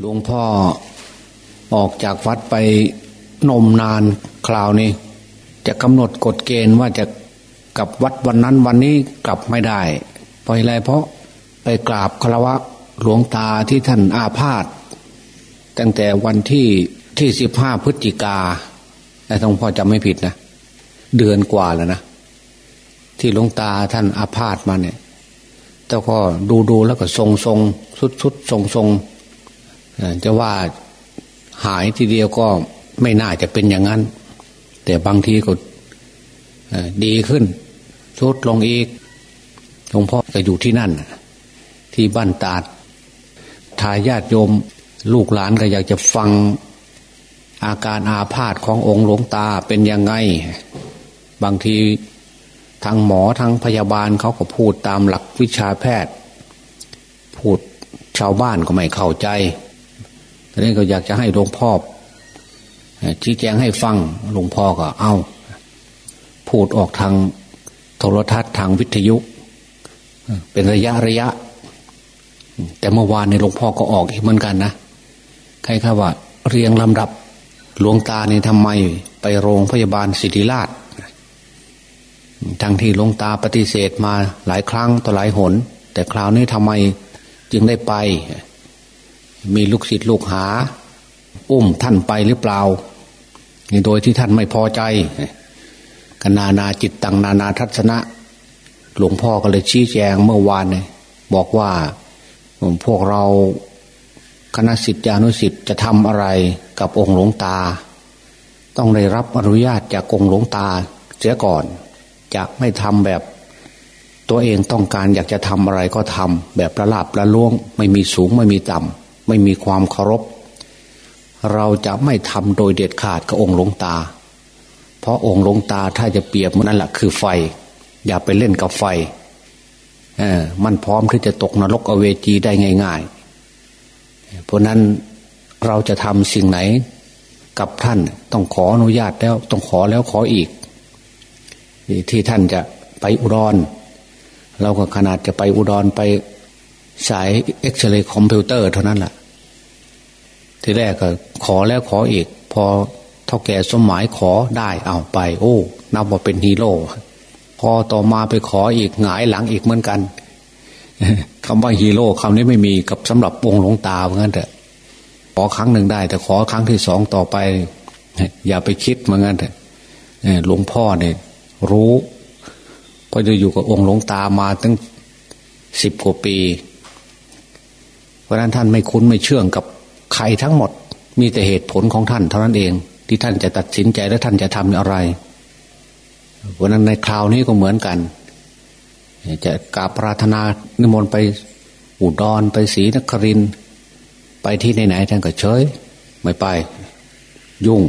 หลวงพ่อออกจากวัดไปนมนานคราวนี้ จะกำหนดกฎเกณฑ์ว่าจะกลับวัดวันนั้นวันนี้กลับไม่ได้เพราะอะไรเพราะไปกราบคารวะหลวงตาที่ท่านอาพาธตั้งแต่วันที่ที่สิบห้าพฤศจิกาไอ้ทงพ่อจำไม่ผิดนะ เดือนกว่าแล้วนะ ที่หลวงตาท่านอาพาธมาเนี่ยแต่ก็ดูดูแล้วก็ทรงทรงสุดสุดทรงทรง จะว่าหายทีเดียวก็ไม่น่าจะเป็นอย่างนั้น แต่บางทีก็ดีขึ้นชุดลงอีกหลวงพ่อก็อยู่ที่นั่น ที่บ้านตาดทายาทโยมลูกหลานก็อยากจะฟังอาการอาพาธขององค์หลวงตาเป็นยังไง บางทีทางหมอทางพยาบาลเขาก็พูดตามหลักวิชาแพทย์ พูดชาวบ้านก็ไม่เข้าใจ ดังนั้ก็อยากจะให้หลวงพ่อชี้แจงให้ฟังหลวงพ่อก็เอาพูดออกทางโทรทัศน์ทางวิทยุ เป็นระยะระยะ แต่เมื่อวานในหลวงพ่อก็ออกอีกเหมือนกันนะใครข้าว่า เรียงลำดับหลวงตาในทำไมไปโรงพยาบาลศิริราชทั้งที่หลวงตาปฏิเสธมาหลายครั้งต่อหลายหน แต่คราวนี้ทำไมจึงได้ไป มีลูกศิษย์ลูกหา อุ้มท่านไปหรือเปล่าโดยที่ท่านไม่พอใจกนานาจิตตังนานาทัศนะ หลวงพ่อก็เลยชี้แจงเมื่อวานเนี่ยบอกว่าพวกเราคณะสิทธิอนุสิทธิ์จะทำอะไรกับองค์หลวงตา ต้องได้รับอนุญาตจากองค์หลวงตาเสียก่อนจะไม่ทำแบบตัวเองต้องการอยากจะทำอะไรก็ทำแบบประลาบประล่วง ไม่มีสูงไม่มีต่ำ ไม่มีความเคารพ เราจะไม่ทำโดยเด็ดขาดกับองค์หลวงตา เพราะองค์หลวงตาถ้าจะเปรียบมันนั่นแหละคือไฟ อย่าไปเล่นกับไฟเออมันพร้อมที่จะตกนรกอเวจีได้ง่าย ๆ เพราะนั้นเราจะทำสิ่งไหนกับท่านต้องขออนุญาตแล้วต้องขอแล้วขออีก ที่ท่านจะไปอุดรเราก็ขนาดจะไปอุดรไป ฉายเอ็กซเรย์คอมพิวเตอร์เท่านั้นแหละทีแรกก็ขอแล้วขออีก พอเท่าแก่สมหมายขอได้เอาไป โอ้ นับว่าเป็นฮีโร่พอต่อมาไปขออีกหงายหลังอีกเหมือนกันคำว่าฮีโร่คำนี้ไม่มีกับสำหรับวงหลวงตาเหมือนกันเถอะขอครั้งหนึ่งได้ แต่ขอครั้งที่สองต่อไป อย่าไปคิดเหมือนกันเถอะหลวงพ่อเนี่ยรู้พราะจะอยู่กับองค์หลวงตามาตั้งสิบกว่าปี เพราะนั้นท่านไม่คุ้นไม่เชื่องกับใครทั้งหมด มีแต่เหตุผลของท่านเท่านั้นเอง ที่ท่านจะตัดสินใจและท่านจะทำอะไร เพราะนั้นในคราวนี้ก็เหมือนกัน จะกราบปรารถนานิมนต์ไปอุดรไปศรีนครินไปที่ไหนๆท่านก็เฉยไม่ไปยุ่ง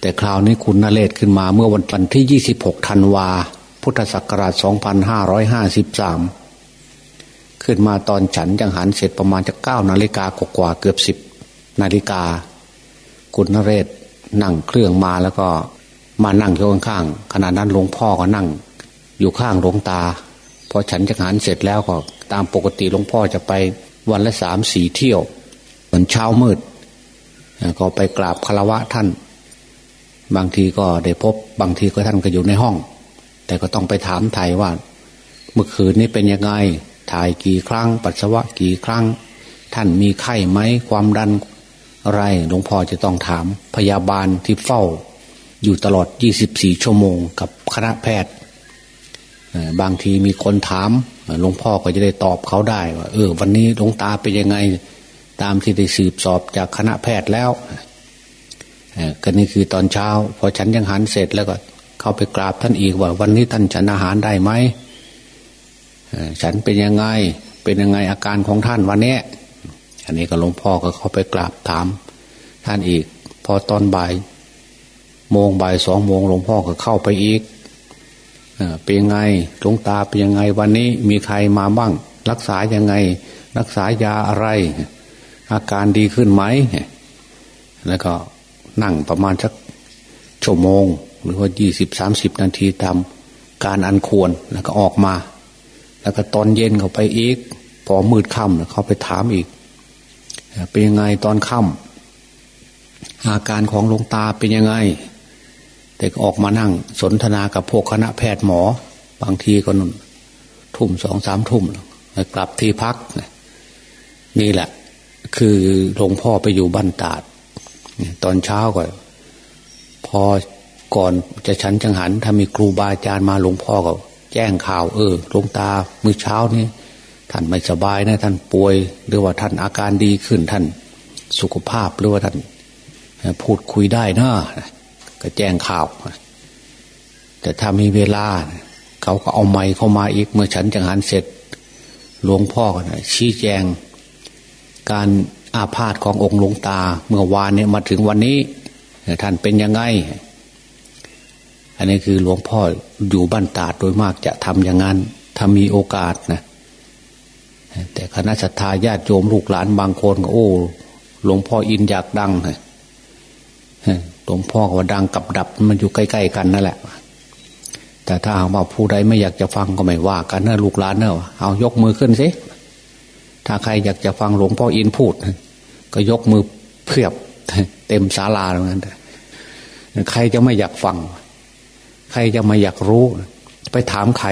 แต่คราวนี้คุณนเรศขึ้นมาเมื่อวันที่ 26 ธันวา พุทธศักราช 2553 ขึ้นมาตอนฉันจังหันเสร็จประมาณจะเก้านาฬิกากว่าเกือบสิบนาฬิกาคุณนเรศนั่งเครื่องมาแล้วก็มานั่งอยู่ข้างๆขณะนั้นหลวงพ่อก็นั่ง อยู่ข้างหลวงตาพอฉันจังหันเสร็จแล้วก็ตามปกติหลวงพ่อจะไปวันละสามสี่เที่ยวเหมือนเช้ามืดก็ไปกราบคารวะท่าน บางทีก็ได้พบ บางทีก็ท่านก็อยู่ในห้อง แต่ก็ต้องไปถามไทยว่า เมื่อคืนนี้เป็นยังไง ถ่ายกี่ครั้ง ปัสสาวะกี่ครั้ง ท่านมีไข้ไหมความดันอะไรหลวงพ่อจะต้องถามพยาบาลที่เฝ้า อยู่ตลอด 24 ชั่วโมงกับคณะแพทย์ บางทีมีคนถามหลวงพ่อก็จะได้ตอบเขาได้ว่าเออ วันนี้หลวงตาเป็นยังไง ตามที่ได้สืบสอบจากคณะแพทย์แล้วก็นี่คือตอนเช้า พอฉันยังหันเสร็จแล้วก็เข้าไปกราบท่านอีกว่า วันนี้ท่านฉันอาหารได้ไหม ฉันเป็นยังไงเป็นยังไงอาการของท่านวันนี้อันนี้ก็หลวงพ่อก็เข้าไปกราบถาม ท่านอีก พอตอนบ่ายโมงบ่ายสองโมงหลวงพ่อก็เข้าไปอีกเป็นยังไงหลวงตาเป็นยังไงวันนี้มีใครมาบ้าง รักษายังไง รักษายาอะไร อาการดีขึ้นไหมแล้วก็นั่งประมาณสักชั่วโมง หรือว่ายี่สิบสามสิบนาทีทำการอันควรแล้วก็ออกมา แล้วก็ตอนเย็นเขาไปอีก พอมืดค่ำเขาไปถามอีก เป็นยังไงตอนค่ำอาการของหลวงตาเป็นยังไง แต่ออกมานั่งสนทนากับพวกคณะแพทย์หมอ บางทีก็นุ่นทุ่มสองสามทุ่มกลับที่พัก นี่แหละ คือหลวงพ่อไปอยู่บ้านตาด ตอนเช้าก่อนพอก่อนจะฉันจังหันถ้ามีครูบาอาจารย์มาหลวงพ่อก็ แจ้งข่าวเออหลวงตาเมื้อเช้านี้ ท่านไม่สบายนะ ท่านป่วย หรือว่าท่านอาการดีขึ้นท่านสุขภาพหรือว่าท่านพูดคุยได้นะก็แจ้งข่าว แต่ถ้ามีเวลา เขาก็เอาไม้เข้ามาอีกเมื่อฉันจังหันเสร็จ หลวงพ่อก็ชี้แจง การอาพาธขององค์หลวงตา เมื่อวานเนี่ยมาถึงวันนี้ ท่านเป็นยังไง อันนี้คือหลวงพ่ออยู่บ้านตาดโดยมากจะทำอย่างนั้นถ้ามีโอกาสนะแต่คณะสัตยาญาติโยมลูกหลานบางคนก็โอ้หลวงพ่ออินอยากดังหลวงพ่อว่าดังกับดับมันอยู่ใกล้ๆกันนั่นแหละ แต่ถ้าหากว่าผู้ใดไม่อยากจะฟังก็ไม่ว่ากันนะลูกหลานเนอะเอายกมือขึ้นสิถ้าใครอยากจะฟังหลวงพ่ออินพูด ก็ยกมือเพียบเต็มศาลาเหมือนกันใครจะไม่อยากฟัง ครจะม่อยากรู้ ไปถามใคร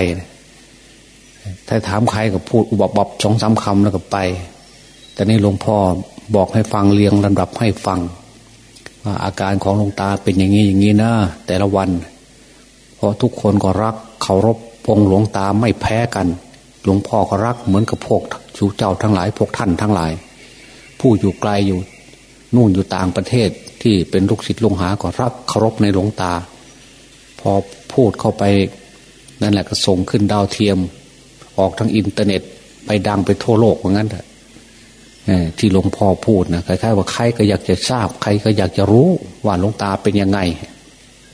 ถ้าถามใครก็พูดอุบบบสองสาคำแล้วก็ไป แต่นี่หลวงพ่อบอกให้ฟังเรียงลำดับให้ฟังว่าอาการของหลวงตาเป็นอย่างนี้อย่างนี้นะแต่ละวัน เพราะทุกคนก็รักเคารพองหลวงตาไม่แพ้กัน หลวงพ่อก็รักเหมือนกับพวกชูเจ้าทั้งหลายพวกท่านทั้งหลาย ผู้อยู่ไกลอยู่นู่นอยู่ต่างประเทศที่เป็นลูกศิษย์ลุงหาก็รักเคารพในหลวงตา พอพูดเข้าไปนั่นแหละก็ส่งขึ้นดาวเทียม ออกทางอินเทอร์เน็ต ไปดังไปทั่วโลกเหมือนกันเถอะที่หลวงพ่อพูดนะคล้ายๆว่าใครก็อยากจะทราบ ใครก็อยากจะรู้ว่าหลวงตาเป็นยังไง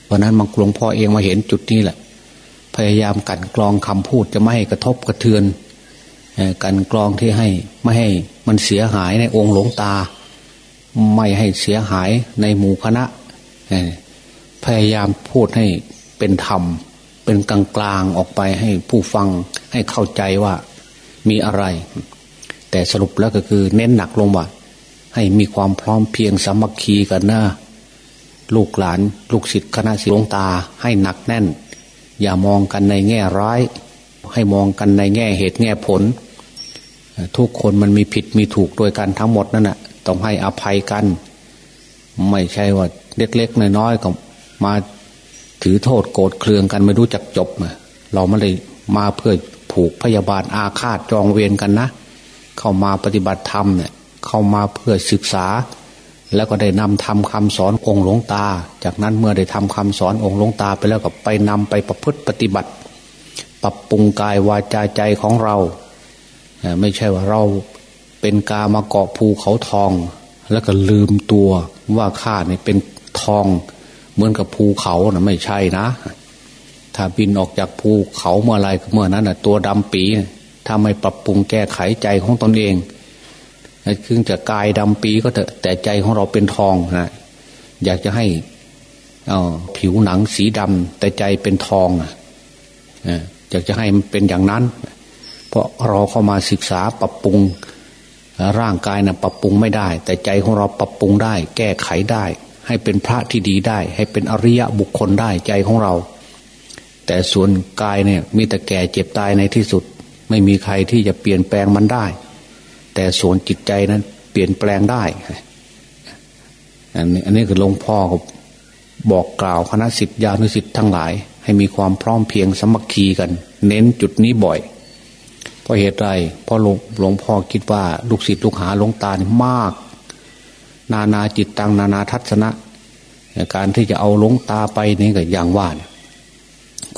เพราะนั้นมังหลวงพ่อเองมาเห็นจุดนี้แหละ พยายามกันกรองคำพูดจะไม่ให้กระทบกระเทือนกันกรองที่ให้ไม่ให้มันเสียหายในองค์หลวงตา ไม่ให้เสียหายในหมู่คณะพยายามพูดให้ เป็นธรรม เป็นกลางกลางออกไปให้ผู้ฟังให้เข้าใจว่ามีอะไร แต่สรุปแล้วก็คือเน้นหนักลงว่าให้มีความพร้อมเพียงสามัคคีกันนะลูกหลาน ลูกศิษย์คณะศิลงตาให้หนักแน่น อย่ามองกันในแง่ร้าย ให้มองกันในแง่เหตุแง่ผล ทุกคนมันมีผิดมีถูกโดยกันทั้งหมดนั่นแหะต้องให้อภัยกัน ไม่ใช่ว่าเล็กๆน้อยๆก็มา ถือโทษโกรธเคืองกันไม่รู้จักจบเราไม่ได้มาเพื่อผูกพยาบาลอาฆาตจองเวรกันนะ เข้ามาปฏิบัติธรรมเนี่ยเข้ามาเพื่อศึกษา แล้วก็ได้นำทำคำสอนองค์หลวงตา จากนั้นเมื่อได้ทำคำสอนองค์หลวงตาไปแล้วก็ไปนำไปประพฤติปฏิบัติ ปรับปรุงกายวาจาใจของเรา ไม่ใช่ว่าเราเป็นกามาเกาะภูเขาทอง แล้วก็ลืมตัวว่าข้าเนี่ยเป็นทอง เหมือนกับภูเขานะไม่ใช่นะ ถ้าบินออกจากภูเขาเมื่อไรเมื่อนั้นนะตัวดำปีถ้าไม่ปรับปรุงแก้ไขใจของตนเองคือจะกายดำปีก็เถอะแต่ใจของเราเป็นทองนะอยากจะให้ผิวหนังสีดำแต่ใจเป็นทองอยากจะให้มันเป็นอย่างนั้น เพราะเราเข้ามาศึกษาปรับปรุงร่างกายนะ่ะปรับปรุงไม่ได้ แต่ใจของเราปรับปรุงได้ แก้ไขได้ ให้เป็นพระที่ดีได้ ให้เป็นอริยะบุคคลได้ใจของเรา แต่ส่วนกายเนี่ยมีแต่แก่เจ็บตายในที่สุด ไม่มีใครที่จะเปลี่ยนแปลงมันได้ แต่ส่วนจิตใจนั้นเปลี่ยนแปลงได้อันนี้อันนี้คือหลวงพ่อบอกกล่าวคณะสิทธิานุสิทธิ์ทั้งหลาย ให้มีความพร้อมเพียงสมัคคีกัน เน้นจุดนี้บ่อยเพราะเหตุไรเพราะหลวงพ่อคิดว่าลูกศิษย์ลูกหาหลวงตาเนี่ยมาก นานาจิตตังนานาทัศนะ การที่จะเอาหลวงตาไปนี่ก็อย่างว่า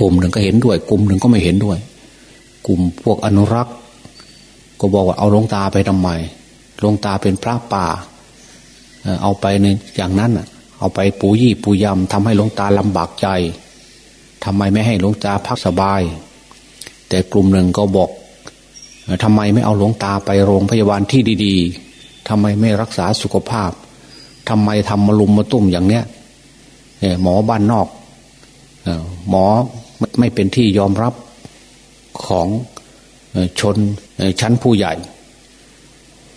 กลุ่มหนึ่งก็เห็นด้วย กลุ่มหนึ่งก็ไม่เห็นด้วย กลุ่มพวกอนุรักษ์ ก็บอกว่าเอาหลวงตาไปทำไมหลวงตาเป็นพระป่า เอาไปในอย่างนั้นเอาไปปูยี่ปูยำทำให้หลวงตาลำบากใจทำไมไม่ให้หลวงตาพักสบาย แต่กลุ่มหนึ่งก็บอกทำไมไม่เอาหลวงตาไปโรงพยาบาลที่ดีๆ ทำไมไม่รักษาสุขภาพทำไมทำมาลุมมาตุ่มอย่างเนี้ยหมอบ้านนอกหมอไม่เป็นที่ยอมรับของชนชั้นผู้ใหญ่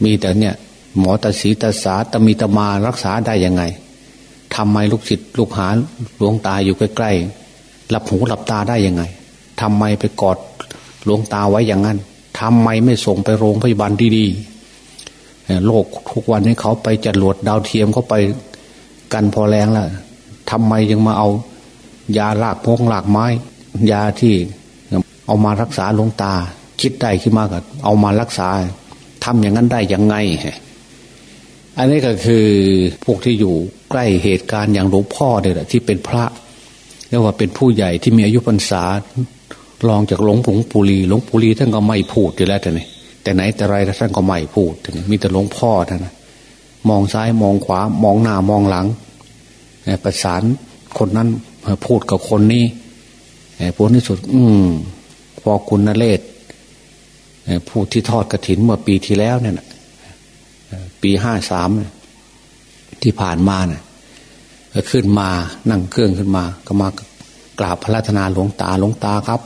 มีแต่เนี่ย หมอตาสีตาสาตมีตมารักษาได้ยังไงทำไมลูกศิษย์ลูกหาหลวงตาอยู่ใกล้ๆหลับหูหลับตาได้ยังไงทำไมไปกอดหลวงตาไว้อย่างนั้นทำไมไม่ส่งไปโรงพยาบาลดีๆ โลกทุกวันนี้เขาไปจัดหลวดดาวเทียมเขาไปกันพอแรงแล้วทำไมยังมาเอายาลากพงลากไม้ ยาที่เอามารักษาหลวงตา คิดได้ขึ้นมาก็เอามารักษาทำอย่างนั้นได้ยังไง อันนี้ก็คือพวกที่อยู่ใกล้เหตุการณ์อย่างหลวงพ่อเนี่ยแหละที่เป็นพระเรียกว่าเป็นผู้ใหญ่ที่มีอายุพรรษาลองจากหลวงปู่ปุรีหลวงปู่ลีท่านก็ไม่พูดอยู่แล้วแต่ไหน แต่ไหนแต่ไรท่านก็ไม่พูดมีแต่หลวงพ่อท่านะมองซ้ายมองขวามองหน้ามองหลังประสานคนนั้นพูดกับคนนี้ผลที่สุด อืมพอคุณนเรศผู้ที่ทอดกระถินเมื่อปีที่แล้วเนี่ยปีห้าสามที่ผ่านมาเนี่ยขึ้นมานั่งเครื่องขึ้นมา ก็มากราบพระราธนาหลวงตาหลวงตาครับ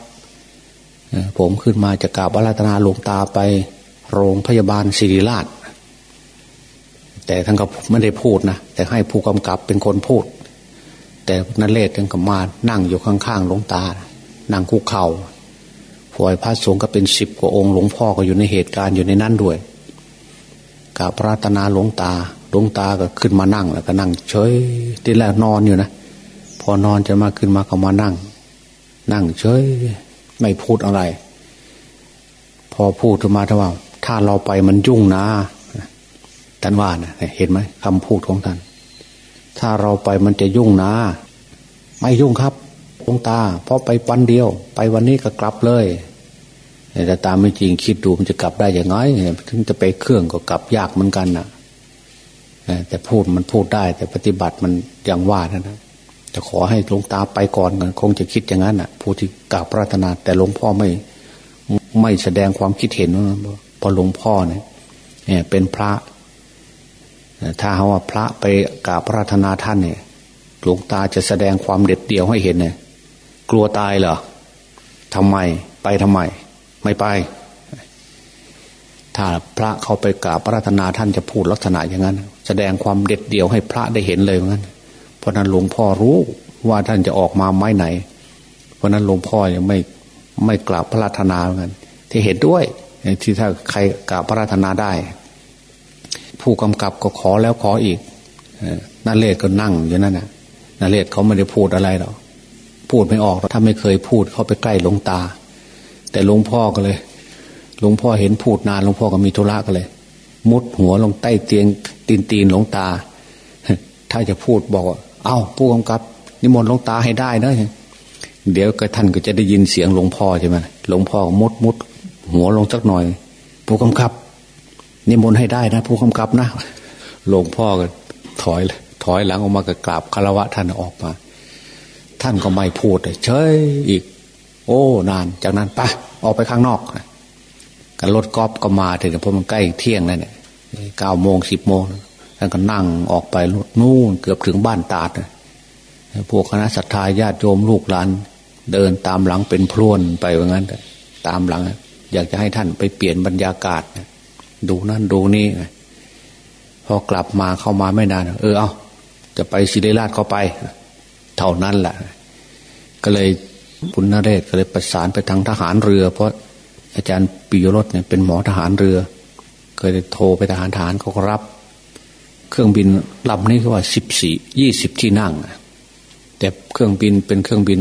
ผมขึ้นมาจะกราบพระราธนาหลวงตาไปโรงพยาบาลศิริราช แต่ท่านก็ไม่ได้พูดนะ แต่ให้ผู้กำกับเป็นคนพูด แต่นันเลศท่านก็มานั่งอยู่ข้างๆหลวงตา นั่งคุกเขา่าฝ่ายพระสงฆ์ก็เป็นสิบกว่าองค์หลวงพ่อก็อยู่ในเหตุการณ์อยู่ในนั้นด้วยกราบพระราธนาหลวงตาหลวงตาก็ขึ้นมานั่งแล้วก็นั่งเฉยที่แรกนอนอยู่นะ พอนอนจะมาขึ้นมาก็มานั่ง นั่งเฉย ไม่พูดอะไร พอพูดมาถ้าว่าถ้าเราไปมันยุ่งนะท่านว่านะเห็นไหมคำพูดของท่าน ถ้าเราไปมันจะยุ่งนะ ไม่ยุ่งครับหลวงตา เพราะไปวันเดียว ไปวันนี้ก็กลับเลยแต่ตามไม่จริงคิดดูมันจะกลับได้อย่างไงถึงจะไปเครื่องก็กลับยากเหมือนกันนะแต่พูดมันพูดได้ แต่ปฏิบัติมันยังว่านะ นะจะขอให้หลวงตาไปก่อนกันคงจะคิดอย่างนั้นอะ ผู้ที่กราบพระธนา แต่หลวงพ่อไม่ไม่แสดงความคิดเห็นเพราะหลวงพ่อเนี่ยเป็นพระถ้าว่าพระไปกราบพระธนาท่านเนี่ย หลวงตาจะแสดงความเด็ดเดี่ยวให้เห็นเนี่ย กลัวตายเหรอทำไมไปทำไม ไม่ไป ถ้าพระเขาไปกราบพระธนาท่านจะพูดลักษณะอย่างนั้น แสดงความเด็ดเดี่ยวให้พระได้เห็นเลยเหมือนกัน เพราะนั้นหลวงพ่อรู้ว่าท่านจะออกมาไม้ไหน เพราะนั้นหลวงพ่อยังไม่ไม่กราบพระราธนาเหมือนกันที่เห็นด้วยที่ถ้าใครกราบพระราธนาได้ ผู้กำกับก็ขอแล้วขออีกนาเลศก็นั่งอยู่นั่นน่ะนาเลศเขาไม่ได้พูดอะไรหรอก พูดไม่ออกถ้าไม่เคยพูดเขาไปใกล้หลวงตา แต่หลวงพ่อก็เลย หลวงพ่อเห็นพูดนานหลวงพ่อก็มีธุระก็เลย มุดหัวลงใต้เตียงตีนตีนหลวงตา ถ้าจะพูดบอกว่า เอาผู้กำกับ นิมนต์หลวงตาให้ได้นะเดี๋ยวก็ท่านก็จะได้ยินเสียงหลวงพ่อใช่ไหมหลวงพ่อมุดมุดหัวลงสักหน่อย ผู้กำกับ นิมนต์ให้ได้นะ ผู้กำกับนะหลวงพ่อก็ถอยถอยหลังออกมาก็กราบคารวะท่านออกมา ท่านก็ไม่พูดเลยเฉยอีก โอ้ นาน จากนั้นปะออกไปข้างนอกกันรถกอล์ฟก็มาถึงเพราะมันใกล้เที่ยงนั่นเนี่ยเก้าโมงสิบโมง ท่านก็นั่งออกไปรถนู่นเกือบถึงบ้านตาดพวกคณะศรัทธาญาติโยมลูกหลาน เดินตามหลังเป็นพรวนไปว่างั้น ตามหลัง อยากจะให้ท่านไปเปลี่ยนบรรยากาศ ดูนั่นดูนี่พอกลับมาเข้ามาไม่นาน เออเอาจะไปศิริราชก็ไป เท่านั้นแหละก็เลยคุณนเรศก็เลยประสานไปทางทหารเรือ เพราะอาจารย์ปิยรสเนี่ยเป็นหมอทหารเรือ เคยโทรไปทหารฐานเขาก็รับ เครื่องบินลำนี้คือว่าสิบสี่ยี่สิบที่นั่ง แต่เครื่องบินเป็นเครื่องบิน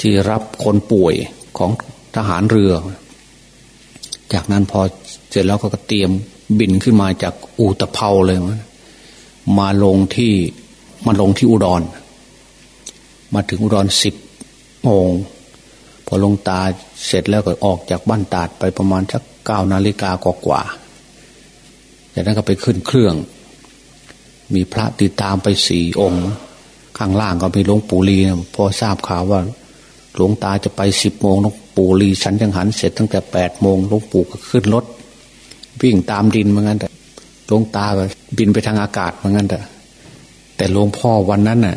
ที่รับคนป่วยของทหารเรือ จากนั้นพอเสร็จแล้วก็เตรียมบินขึ้นมาจากอูตะเภาเลยมาลงที่มาลงที่อุดร มาถึงอุดรสิบโมงพอลงตาเสร็จแล้วก็ออกจากบ้านตาดไปประมาณสักเก้านาฬิกากว่าจากนั้นก็ไปขึ้นเครื่อง มีพระติดตามไปสี่องค์ ข้างล่างก็มีหลวงปู่ลีนะพอทราบข่าวว่า หลวงตาจะไปสิบโมงหลวงปู่ลีฉันยังหันเสร็จตั้งแต่แปดโมงหลวงปู่ก็ขึ้นรถวิ่งตามดินเหมือนกันแต่หลวงตาก็บินไปทางอากาศเหมือนกันแต่แต่หลวงพ่อวันนั้นน่ะ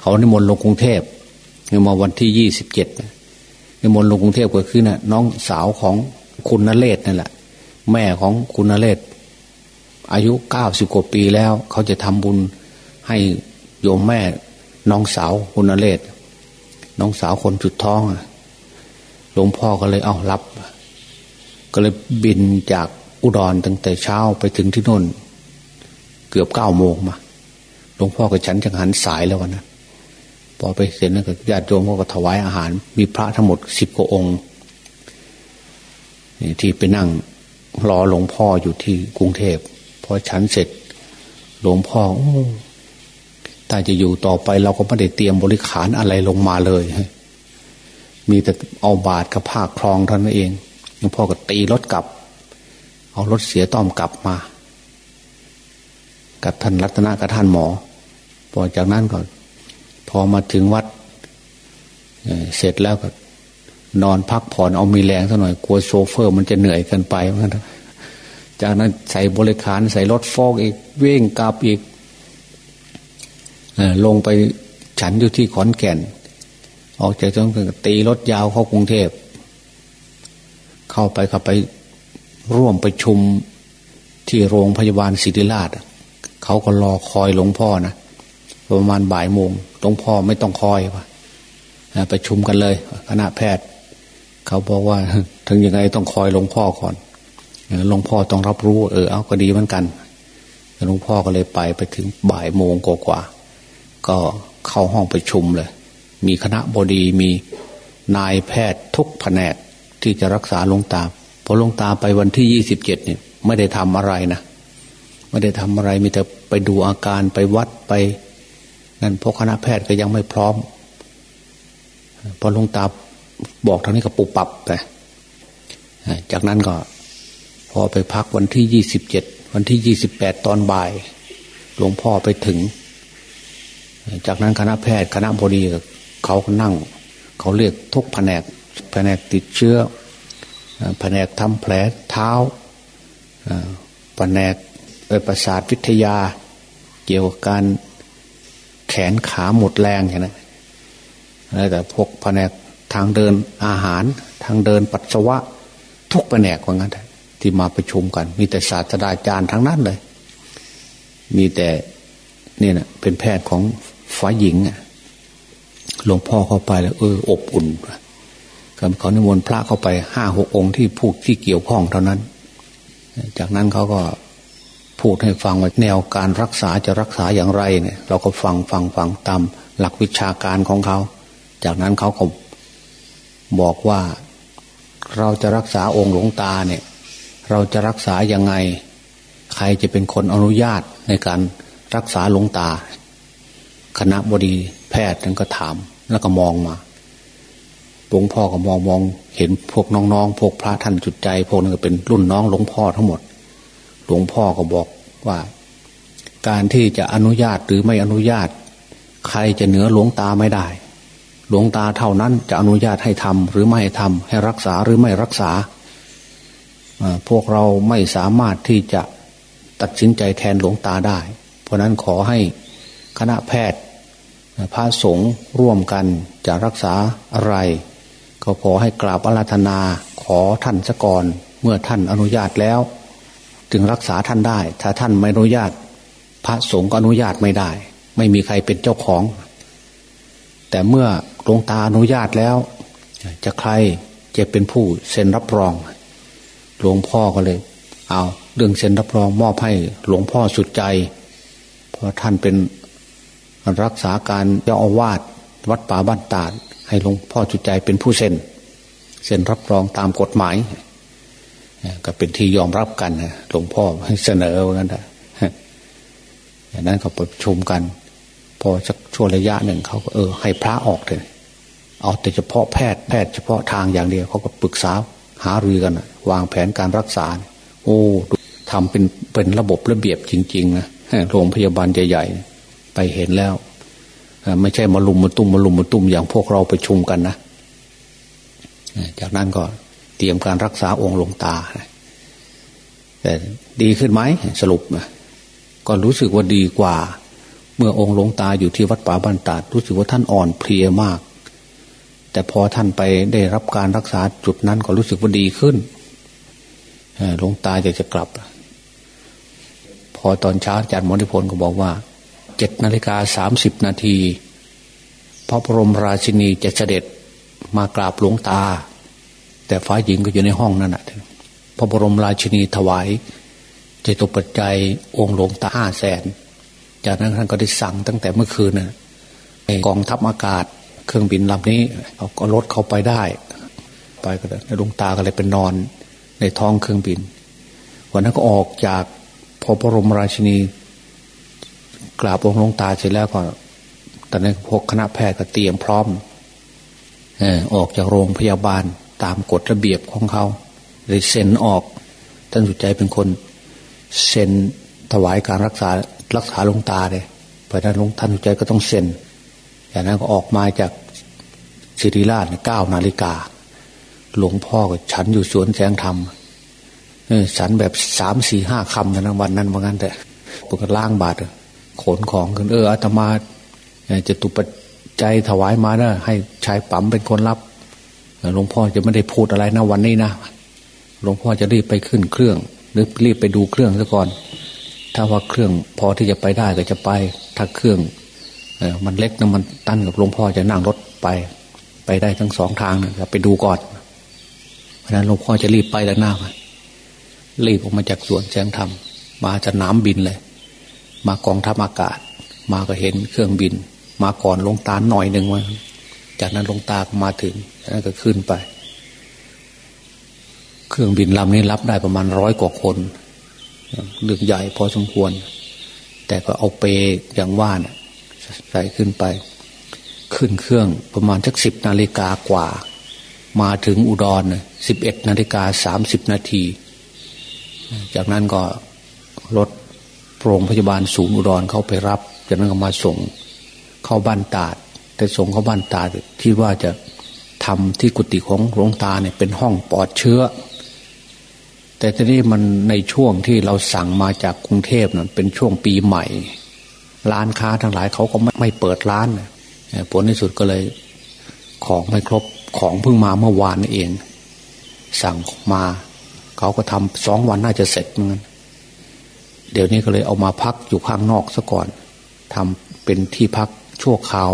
เขาในมนลงกรุงเทพเนี่ยมาวันที่ยี่สิบเจ็ดในมนลงกรุงเทพก็คือน่ะ น้องสาวของคุณนเรศนั่นแหละ แม่ของคุณนเรศ อายุเก้าสิบกว่าปีแล้ว เขาจะทำบุญให้โยมแม่น้องสาวคุณเรศน้องสาวคนจุดท้องหลวงพ่อก็เลยเอารับ ก็เลยบินจากอุดรตั้งแต่เช้าไปถึงที่น่น เกือบเก้าโมงมาหลวงพ่อกับฉันจังหันสายแล้ววันนั้นพอไปเสร็จแล้วก็ญาติโยมก็ถวายอาหาร มีพระทั้งหมดสิบกว่าองค์ที่ไปนั่งรอหลวงพ่ออยู่ที่กรุงเทพ พอฉันเสร็จ หลวงพ่อโอ้ถ้าจะอยู่ต่อไปเราก็ไม่ได้เตรียมบริขารอะไรลงมาเลยมีแต่เอาบาทกับผ้าคลองเท่านั้นเองหลวงพ่อก็ตีรถกลับ เอารถเสียต้อมกลับมา กับท่านรัตนะกับท่านหมอพอจากนั้นก็พอมาถึงวัดเสร็จแล้วก็นอนพักผ่อนเอามีแรงสักหน่อยกลัวโซเฟอร์ มันจะเหนื่อยเกินไปเพราะนั้น จากนั้นใส่บริขารใส่รถฟอกอีกเว่งกลับอีกลงไปฉันอยู่ที่ขอนแก่น ออกจากจังหวัดตีรถยาวเข้ากรุงเทพ เข้าไปเข้าไปร่วมประชุมที่โรงพยาบาลศิริราชเขาก็รอคอยหลวงพ่อนะประมาณบ่ายโมงหลวงพ่อไม่ต้องคอยวะประชุมกันเลย คณะแพทย์ เขาบอกว่า ถึงยังไงต้องคอยหลวงพ่อก่อน หลวงพ่อต้องรับรู้ เออเอาก็ดีเหมือนกันหลวงพ่อก็เลยไปไปถึงบ่ายโมงกว่าก็เข้าห้องประชุมเลย มีคณะบดีมีนายแพทย์ทุกแผนกที่จะรักษาหลวงตาพอหลวงตาไปวันที่ยี่สิบเจ็ดเนี่ยไม่ได้ทำอะไรนะไม่ได้ทำอะไรมีแต่ไปดูอาการไปวัดไปนั่นพวกคณะแพทย์ก็ยังไม่พร้อม พอหลวงตาบอกทางนี้ก็ปุบปับไปจากนั้นก็ พอไปพักวันที่ยี่สิบเจ็ดวันที่ยี่สิบแปดตอนบ่าย หลวงพ่อไปถึง จากนั้นคณะแพทย์คณะบดีเขานั่ง เขาเรียกทุกแผนกแผนกติดเชื้อแผนกทำแผลเท้าแผนกประสาทวิทยา เกี่ยวกับการแขนขาหมดแรงอย่างนั้นแต่พวกแผนกทางเดินอาหาร ทางเดินปัสสาวะ ทุกแผนกว่างั้น ที่มาประชุมกัน มีแต่ศาสตราจารย์ทั้งนั้นเลย มีแต่เนี่ยนะเป็นแพทย์ของฝ่ายหญิงหลวงพ่อเข้าไปแล้วเอออบอุ่นกับเขานิมนต์พระเข้าไปห้าหกองค์ที่พูดที่เกี่ยวข้องเท่านั้น จากนั้นเขาก็พูดให้ฟังว่าแนวการรักษาจะรักษาอย่างไรเนี่ย เราก็ฟังฟังฟังตามหลักวิชาการของเขา จากนั้นเขาก็บอกว่าเราจะรักษาองค์หลวงตาเนี่ย เราจะรักษายังไง ใครจะเป็นคนอนุญาตในการรักษาหลวงตา คณะบดีแพทย์ท่านก็ถามแล้วก็มองมาหลวงพ่อก็มองมองเห็นพวกน้องๆพวกพระท่านจุดใจ พวกนั้นก็เป็นรุ่นน้องหลวงพ่อทั้งหมด หลวงพ่อก็บอกว่า การที่จะอนุญาตหรือไม่อนุญาต ใครจะเหนือหลวงตาไม่ได้ หลวงตาเท่านั้นจะอนุญาตให้ทำหรือไม่ให้ทำให้รักษาหรือไม่รักษา พวกเราไม่สามารถที่จะตัดสินใจแทนหลวงตาได้ เพราะนั้นขอให้คณะแพทย์พระสงฆ์ร่วมกันจะรักษาอะไร ก็ขอให้กราบอาราธนาขอท่านสก่อนเมื่อท่านอนุญาตแล้ว จึงรักษาท่านได้ ถ้าท่านไม่อนุญาต พระสงฆ์ก็อนุญาตไม่ได้ ไม่มีใครเป็นเจ้าของ แต่เมื่อหลวงตาอนุญาตแล้ว จะใครจะเป็นผู้เซ็นรับรอง หลวงพ่อก็เลย เอาเรื่องเซ็นรับรองมอบให้หลวงพ่อสุดใจ เพราะท่านเป็นรักษาการเจ้าอาวาสวัดป่าบ้านตาด ให้หลวงพ่อจุดใจเป็นผู้เซ็นเซ็นรับรองตามกฎหมาย ก็เป็นที่ยอมรับกันหลวงพ่อให้เสนอว่างั้นนะอย่างนั้นเขาประชุมกัน พอสักช่วงระยะหนึ่งเขาก็เออ ให้พระออกเลยเอาแต่เฉพาะแพทย์แพทย์เฉพาะทางอย่างเดียวเขาก็ปรึกษา หารือกันวางแผนการรักษา โอ้ทำเป็นเป็นระบบระเบียบจริงๆนะโรงพยาบาลใหญ่ๆ ไปเห็นแล้วไม่ใช่มาลุมมาตุ้มมาลุมมาตุ้มอย่างพวกเราไปชุมกันนะจากนั้นก็เตรียมการรักษาองค์หลวงตา แต่ดีขึ้นไหมสรุปก็รู้สึกว่าดีกว่า เมื่อองค์หลวงตาอยู่ที่วัดป่าบันตาดรู้สึกว่าท่านอ่อนเพลียมาก แต่พอท่านไปได้รับการรักษาจุดนั้นก็รู้สึกว่าดีขึ้นหลวงตาอยากจะกลับ พอตอนเช้าอาจารย์มณิพลก็บอกว่าเจ็ดนาฬิกาสามสิบนาทีพระบรมราชินีจะเสด็จมากราบหลวงตา แต่ฝ่ายหญิงก็อยู่ในห้องนั่นแหะพระบรมราชินีถวายเจตุปัจจัยองค์หลวงตาห้าแสน จากนั้นท่านก็ได้สั่งตั้งแต่เมื่อคืนนะกองทัพอากาศ เครื่องบินลำนี้เอาก็รถเข้าไปได้ ไปก็ได้ลวงตาก็เลยเป็นนอนในท้องเครื่องบิน วันนั้นก็ออกจากพระบรมราชินี กราบองค์หลวงตาเสร็จแล้วก็ตอนนั้นพวกคณะแพทย์ก็เตรียมพร้อมออกจากโรงพยาบาลตามกฎระเบียบของเขาเลยเซ็นออกท่านสุดใจเป็นคนเซ็นถวายการรักษารักษาลงตาเลยเพราะนั้นลงท่านสุดใจก็ต้องเซ็น จากนั้นก็ออกมาจากสิริราชเก้านาฬิกา หลวงพ่อก็ฉันอยู่สวนแสงธรรมฉันแบบสามสี่ห้าคำนะวันนั้นว่างั้นแต่ปกล่างบาทขนของขึ้นเอออาตมาจะตุปัจจัยถวายมาเนะให้ชายปั๊มเป็นคนรับหลวงพ่อจะไม่ได้พูดอะไรนะวันนี้นะหลวงพ่อจะรีบไปขึ้นเครื่อง หรือรีบไปดูเครื่องซะก่อน ถ้าว่าเครื่องพอที่จะไปได้ก็จะไป ถ้าเครื่อง มันเล็กนะมันตั้นกับหลวงพ่อจะนั่งรถไป ไปได้ทั้งสองทางนะไปดูก่อนเพราะนั้นหลวงพ่อจะรีบไปแล้วหน้ารีบออกมาจากสวนแสงธรรมมาจะน้ำบินเลย มากองทัพอากาศ มาก็เห็นเครื่องบิน มาก่อนลงตาหน่อยหนึ่งว่าจากนั้นลงตามาถึงแล้วก็ขึ้นไป เครื่องบินลำนี้รับได้ประมาณร้อยกว่าคนเรื่องใหญ่พอสมควร แต่ก็เอาเปอย่างว่าเนี่ย ใส่ขึ้นไป ขึ้นเครื่องประมาณสักสิบนาฬิกากว่า มาถึงอุดรสิบเอ็ดนาฬิกาสามสิบนาทีจากนั้นก็รถโรงพยาบาลศูนย์อุดรเข้าไปรับ จากนั้นก็มาส่งเข้าบ้านตาด แต่ส่งเข้าบ้านตาดที่ว่าจะทำที่กุฏิของหลวงตาเนี่ยเป็นห้องปลอดเชื้อ แต่ทีนี้มันในช่วงที่เราสั่งมาจากกรุงเทพนั่นเป็นช่วงปีใหม่ ร้านค้าทั้งหลายเขาก็ไม่ไม่เปิดร้านผลที่สุดก็เลย ของไม่ครบของเพิ่งมาเมื่อวานนี่เอง สั่งมาเขาก็ทำสองวันน่าจะเสร็จเหมือนกันเดี๋ยวนี้ก็เลยเอามาพักอยู่ข้างนอกซะก่อนทำเป็นที่พักชั่วคราว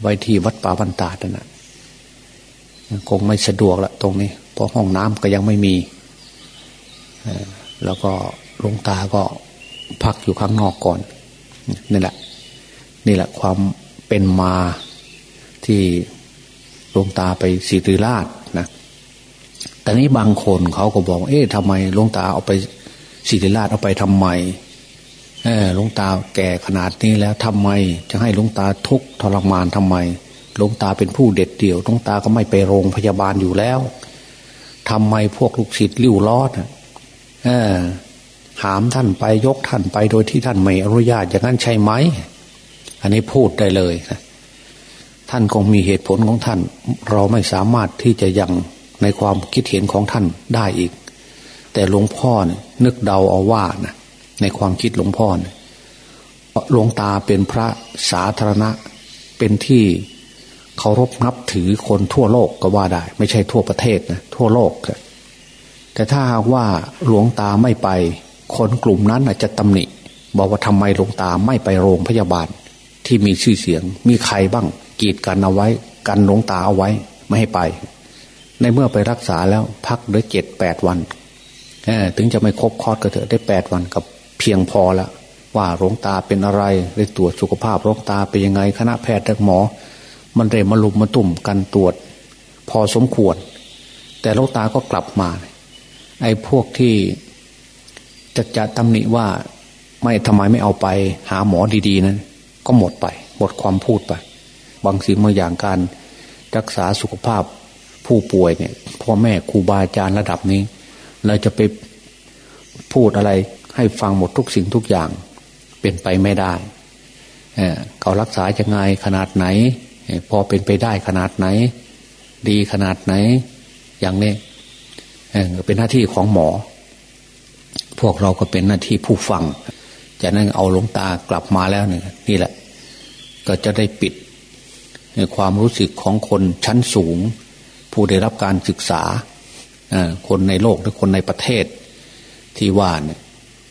ไว้ที่วัดป่าบันตาดนั่นนะคงไม่สะดวกละตรงนี้ เพราะห้องน้ำก็ยังไม่มีแล้วก็ลงตาก็พักอยู่ข้างนอกก่อน นี่แหละ นี่แหละความเป็นมาที่ลงตาไปสีริราชนะแต่นี้บางคนเขาก็บอก เอ๊ะทำไมลงตาเอาไปสีริราชเอาไปทำไมหลงตาแก่ขนาดนี้แล้วทำไม จะให้ลงตาทุกทรมานทำไมลงตาเป็นผู้เด็ดเดี่ยวลงตาก็ไม่ไปโรงพยาบาลอยู่แล้วทำไมพวกลูกศิษย์ลิ้วล้อด หามท่านไปยกท่านไปโดยที่ท่านไม่อนุญาตอย่างนั้นใช่ไหม อันนี้พูดได้เลยนะท่านคงมีเหตุผลของท่าน เราไม่สามารถที่จะยังในความคิดเห็นของท่านได้อีก แต่หลวงพ่อเนี่ยนึกเดาเอาว่านะในความคิดหลวงพ่อเนี่ยหลวงตาเป็นพระสาธารณะเป็นที่เคารพนับถือคนทั่วโลกก็ว่าได้ ไม่ใช่ทั่วประเทศนะทั่วโลกแต่ถ้าว่าหลวงตาไม่ไป คนกลุ่มนั้นอาจจะตำหนิ บอกว่าทำไมหลวงตาไม่ไปโรงพยาบาล ที่มีชื่อเสียง มีใครบ้าง กีดกันเอาไว้ กันหลวงตาเอาไว้ไม่ให้ไป ในเมื่อไปรักษาแล้วพักได้เจ็ดแปดวันถึงจะไม่ครบคอร์สก็เถอะได้แปดวันกับเพียงพอล้วว่าหลวงตาเป็นอะไรได้ตรวจสุขภาพหลวงตาเป็นยังไง คณะแพทย์และหมอ มันเรมาลุมมาตุ่มกันตรวจ พอสมควร แต่หลวงตาก็กลับมาไอ้พวกที่ จะจะตำหนิว่าไม่ทำไมไม่เอาไป หาหมอดีๆนั้นก็หมดไป หมดความพูดไป บางสิ่งบางอย่างการรักษาสุขภาพผู้ป่วยเนี่ยพ่อแม่ครูบาอาจารย์ระดับนี้ เราจะไปพูดอะไรให้ฟังหมดทุกสิ่งทุกอย่างเป็นไปไม่ได้เขารักษาจะไงขนาดไหน พอเป็นไปได้ขนาดไหน ดีขนาดไหน อย่างนี้เป็นหน้าที่ของหมอ พวกเราก็เป็นหน้าที่ผู้ฟัง จากนั้นเอาหลวงตากลับมาแล้วเนี่ยนี่แหละ ก็จะได้ปิดในความรู้สึกของคนชั้นสูง ผู้ได้รับการศึกษาคนในโลกและคนในประเทศ ที่ว่าเนี่ย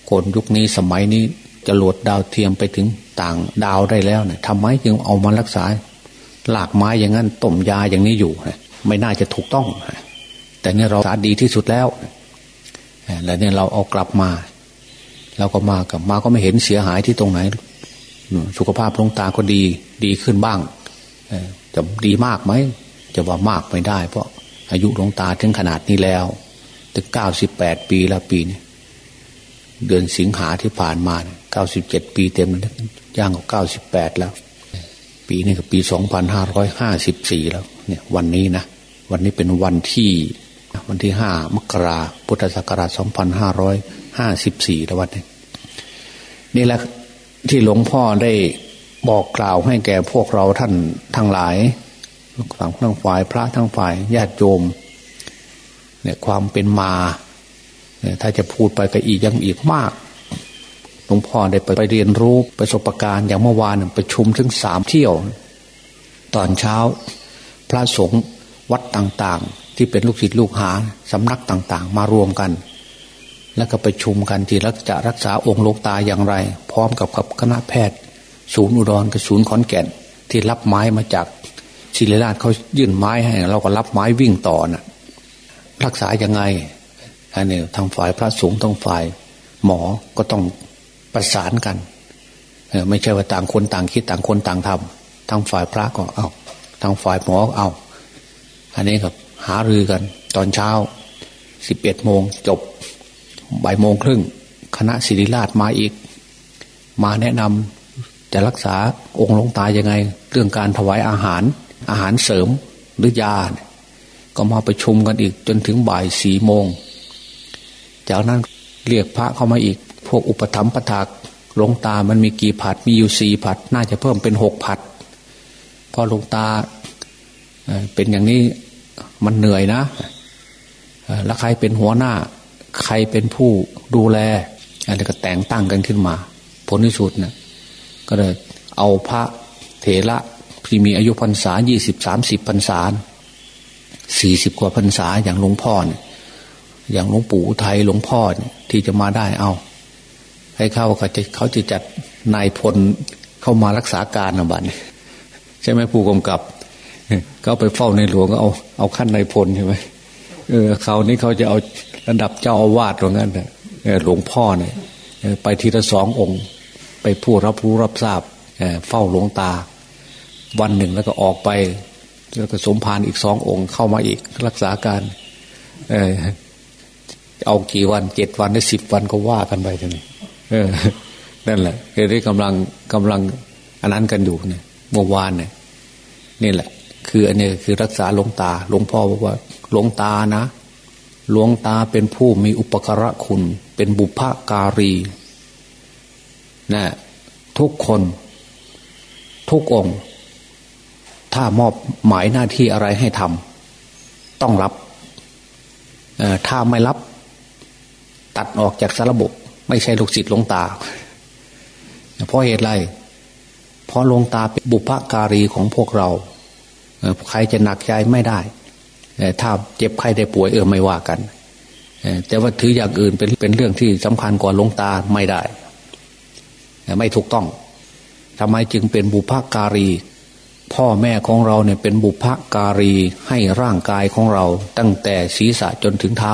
คนยุคนี้สมัยนี้จะโหลดดาวเทียมไปถึงต่างดาวได้แล้วเนี่ยทำไมจึงเอามารักษาหลากไม้อย่างนั้นต้มยาอย่างนี้อยู่ไม่น่าจะถูกต้อง แต่เนี่ยเราสาดีที่สุดแล้ว แล้วเนี่ยเราเอากลับมาเราก็มากับมาก็ไม่เห็นเสียหายที่ตรงไหน สุขภาพลงตาก็ดีดีขึ้นบ้างจะดีมากไหมจะว่ามากไม่ได้ เพราะอายุลงตาถึงขนาดนี้แล้วถึงเก้าสิบแปดปีล้วปีนี้เดือนสิงหาที่ผ่านมาเก้าสิบเจ็ดปีเต็มแล้วย่างกับเก้าสิบแปดแล้ว ปีนี้ก็ปีสองพันห้าร้อยห้าสิบสี่แล้ว เนี่ย วันนี้นะวันนี้เป็นวันที่ วันที่ห้ามกราพุทธศักราชสองพันห้าร้อยห้าสิบสี่แล้ววันนี้นี่แหละที่หลวงพ่อได้บอกกล่าวให้แก่พวกเราท่านทั้งหลายทั้งทั้งฝ่ายพระทั้งฝ่ายญาติโยมเนี่ยความเป็นมาเนี่ยถ้าจะพูดไปก็อีกยังอีกมากหลวงพ่อได้ไปไปเรียนรู้ประสบการณ์อย่างเมื่อวานประชุมถึงสามเที่ยว ตอนเช้า พระสงฆ์วัดต่างๆ ที่เป็นลูกศิษย์ลูกหาสำนักต่าง ๆ มารวมกัน แล้วก็ไปชุมกันที่รักจะรักษาองค์โลกตาอย่างไร พร้อมกับกับคณะแพทย์ ศูนย์อุดรกับศูนย์ขอนแก่น ที่รับไม้มาจากศิริราชเขายื่นไม้ให้ เราก็รับไม้วิ่งต่อนะ่ะรักษายังไงอันนี้ทางฝ่ายพระสงฆ์ทางฝ่าย หมอก็ต้องประสานกันไม่ใช่ว่าต่างคนต่างคิดต่างคนต่างทำทางฝ่ายพระก็เอาทางฝ่ายหมอเอา อันนี้ครับ หารือกัน ตอนเช้าสิบเอ็ดโมงจบบ่ายโมงครึ่ง คณะศิริราชมาอีก มาแนะนำจะรักษาองค์ลงตายยังไง เรื่องการถวายอาหาร อาหารเสริมหรือยา ก็มาประชุมกันอีกจนถึงบ่ายสี่โมง จากนั้นเรียกพระเข้ามาอีก พวกอุปถัมภ์ประทากลงตามันมีกี่ผัด มีอยู่สี่ผัด น่าจะเพิ่มเป็นหกผัดพอลงตาเป็นอย่างนี้ มันเหนื่อยนะแล้วใครเป็นหัวหน้า ใครเป็นผู้ดูแลอะไรก็แต่งตั้งกันขึ้นมา ผลที่สุดนะก็เลยเอาพระเถระที่มีอายุพรรษายี่สิบสามสิบพรรษาสี่สิบกว่าพรรษาอย่างหลวงพ่อเนี่ยอย่างหลวงปู่ไทยหลวงพ่อที่จะมาได้เอาให้เข้าเขาจะเขาจะจัดนายพลเข้ามารักษาการนะบัดใช่ไหมผู้กำกับ เขาไปเฝ้าในหลวงก็เอาเอาขั้นในพลใช่ไหมเออเขานี้เขาจะเอาระดับเจ้าอาวาสตรงนั้นหลวงพ่อเนี่ยไปทีละสององค์ ไปผู้รับรู้รับทราบเฝ้าหลวงตา วันหนึ่งแล้วก็ออกไป แล้วก็สมภารอีกสององค์เข้ามาอีกรักษาการเอากี่วันเจ็ดวันหรือสิบวันก็ว่ากันไปทีนี้เออนั่นแหละเรื่องกำลังกำลังอันนั้นกันอยู่เนี่ยเมื่อวานเนี่ยนี่แหละ คืออันนี้คือรักษาหลวงตาหลวงพ่อบอกว่าหลวงตานะหลวงตาเป็นผู้มีอุปการะคุณ เป็นบุพการีนะทุกคน ทุกองค์ ถ้ามอบหมายหน้าที่อะไรให้ทำต้องรับถ้าไม่รับ ตัดออกจากสารบบ ไม่ใช่ลูกศิษย์หลวงตา เพราะเหตุไรเพราะหลวงตาเป็นบุพการีของพวกเรา ใครจะหนักใจไม่ได้ถ้าเจ็บใครได้ป่วยเออไม่ว่ากันแต่ว่าถืออย่างอื่นเป็นเป็นเรื่องที่สำคัญกว่าลงตาไม่ได้ ไม่ถูกต้องทำไมจึงเป็นบุพการี พ่อแม่ของเราเนี่ยเป็นบุพการีให้ร่างกายของเรา ตั้งแต่ศีรษะจนถึงเท้า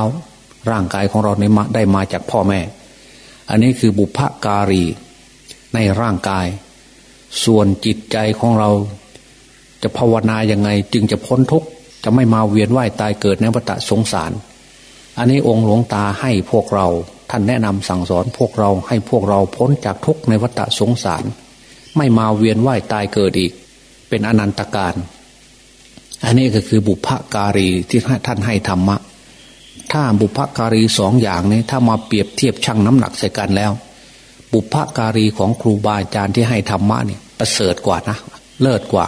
ร่างกายของเราในมาได้มาจากพ่อแม่ อันนี้คือบุพการีในร่างกาย ส่วนจิตใจของเรา จะภาวนายังไง จึงจะพ้นทุกข์จะไม่มาเวียนว่ายตายเกิดในวัฏสงสาร อันนี้องค์หลวงตาให้พวกเราท่านแนะนำสั่งสอนพวกเราให้พวกเราพ้นจากทุกข์ในวัฏสงสาร ไม่มาเวียนว่ายตายเกิดอีก เป็นอนันตการ อันนี้ก็คือบุพการีที่ท่านให้ธรรมะ ถ้าบุพการีสองอย่างนี้ถ้ามาเปรียบเทียบชั่งน้ำหนักใส่กันแล้ว บุพการีของครูบาอาจารย์ที่ให้ธรรมะเนี่ยประเสริฐกว่านะ เลิศกว่า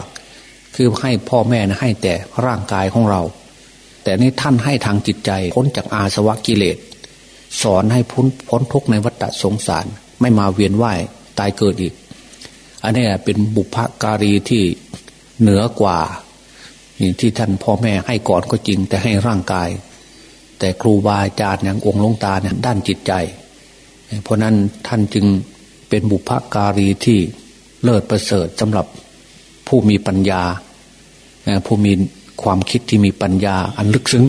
คือให้พ่อแม่นะให้แต่ร่างกายของเรา แต่นี่ท่านให้ทางจิตใจพ้นจากอาสวะกิเลส สอนให้พ้นพ้นทุกข์ในวัฏสงสาร ไม่มาเวียนว่ายตายเกิดอีก อันนี้เป็นบุพการีที่เหนือกว่าที่ท่านพ่อแม่ให้ก่อนก็จริง แต่ให้ร่างกาย แต่ครูบาอาจารย์อย่างองค์ลงตาเนี่ยด้านจิตใจ เพราะนั้นท่านจึงเป็นบุพการีที่เลิศประเสริฐสำหรับ ผู้มีปัญญาผู้มีความคิดที่มีปัญญาอันลึกซึ้ง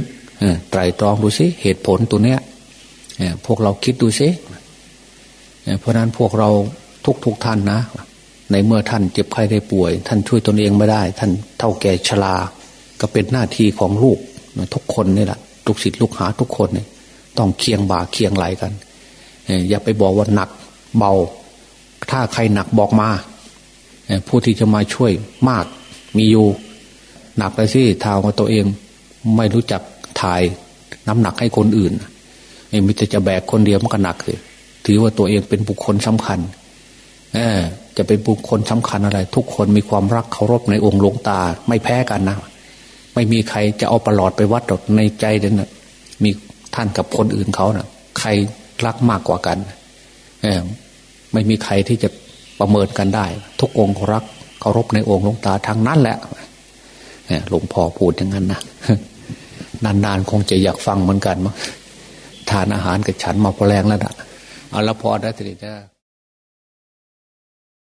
ไตรตรองดูสิเหตุผลตัวเนี้ยพวกเราคิดดูสิเพราะนั้นพวกเราทุกทุกท่านนะ ในเมื่อท่านเจ็บไข้ได้ป่วย ท่านช่วยตนเองไม่ได้ ท่านเท่าแก่ชราก็เป็นหน้าที่ของลูกทุกคนนี่แหละลูกศิษย์ลูกหาทุกคนเนี่ยต้องเคียงบ่าเคียงไหลกันอย่าไปบอกว่าหนักเบา ถ้าใครหนักบอกมา ผู้ที่จะมาช่วยมากมีอยู่หนักไปสิท้าว่าตัวเอง ไม่รู้จักถ่ายน้ำหนักให้คนอื่นมิจะจะแบกคนเดียวมันก็หนักเลยถือว่าตัวเองเป็นบุคคลสำคัญเออจะเป็นบุคคลสำคัญอะไร ทุกคนมีความรักเคารพในองค์หลวงตา ไม่แพ้กันนะไม่มีใครจะเอาประหลอดไปวัดหรอกในใจเด่นมีท่านกับคนอื่นเขานะ่ะ ใครรักมากกว่ากันเออไม่มีใครที่จะ ประเมินกันได้ ทุกองค์รักเคารพในองค์หลวงตาทางนั้นแหละหลวงพ่อพูดอย่างนั้นนะนานๆคงจะอยากฟังเหมือนกันมั้งทานอาหารกับฉันมาพอแรงแล้วนะเอาละพอได้ทีเดียว